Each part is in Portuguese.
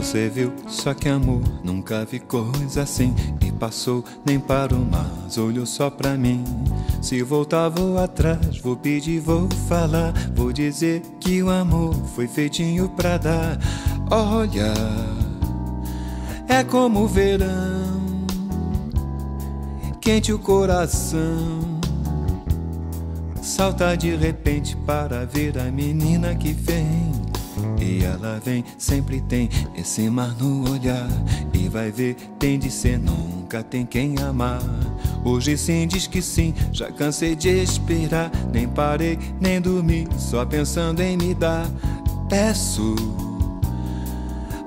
Você viu, só que amor, nunca vi coisa assim. E passou nem para o mas olhou só pra mim. Se voltar, vou atrás, vou pedir, vou falar. Vou dizer que o amor foi feitinho pra dar. Olha, é como o verão, quente o coração. Salta de repente para ver a menina que vem. E ela vem, sempre tem esse mar no olhar. E vai ver, tem de ser, nunca tem quem amar. Hoje sim diz que sim, já cansei de esperar. Nem parei, nem dormi, só pensando em me dar. Peço,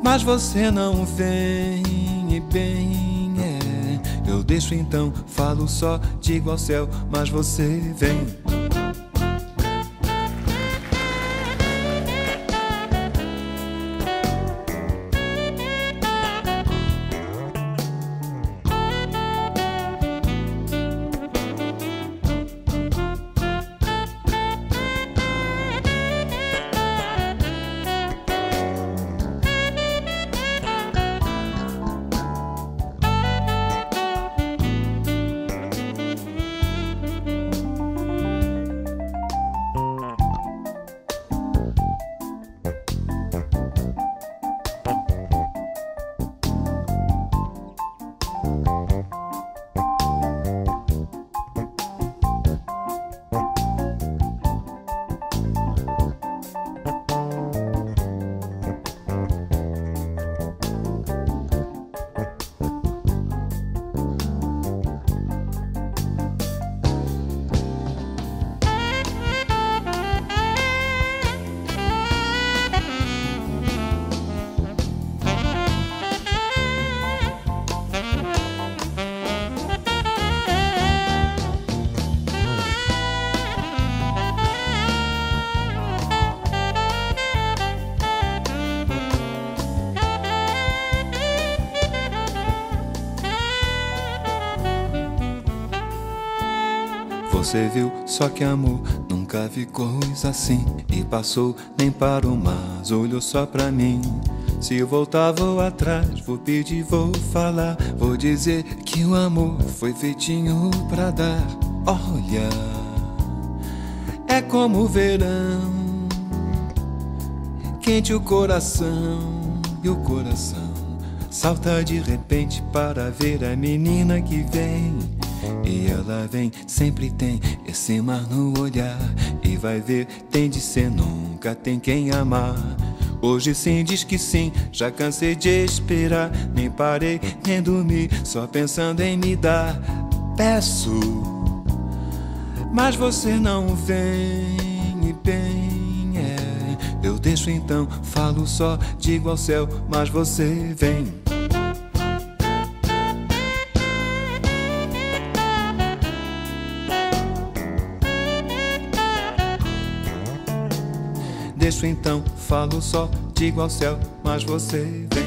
mas você não vem e bem é. Eu deixo então, falo só, digo ao céu, mas você vem. Você viu, só que amor, nunca vi coisa assim. E passou nem para o mas olhou só pra mim. Se eu voltar, vou atrás, vou pedir, vou falar. Vou dizer que o amor foi feitinho pra dar. Olha, é como o verão, quente o coração e o coração salta de repente para ver a menina que vem. E ela vem, sempre tem esse mar no olhar. E vai ver, tem de ser, nunca tem quem amar. Hoje sim diz que sim, já cansei de esperar. Nem parei, nem dormi, só pensando em me dar. Peço, mas você não vem e bem é. Eu deixo então, falo só, digo ao céu, mas você vem. Deixo então, falo só, digo ao céu, mas você vem.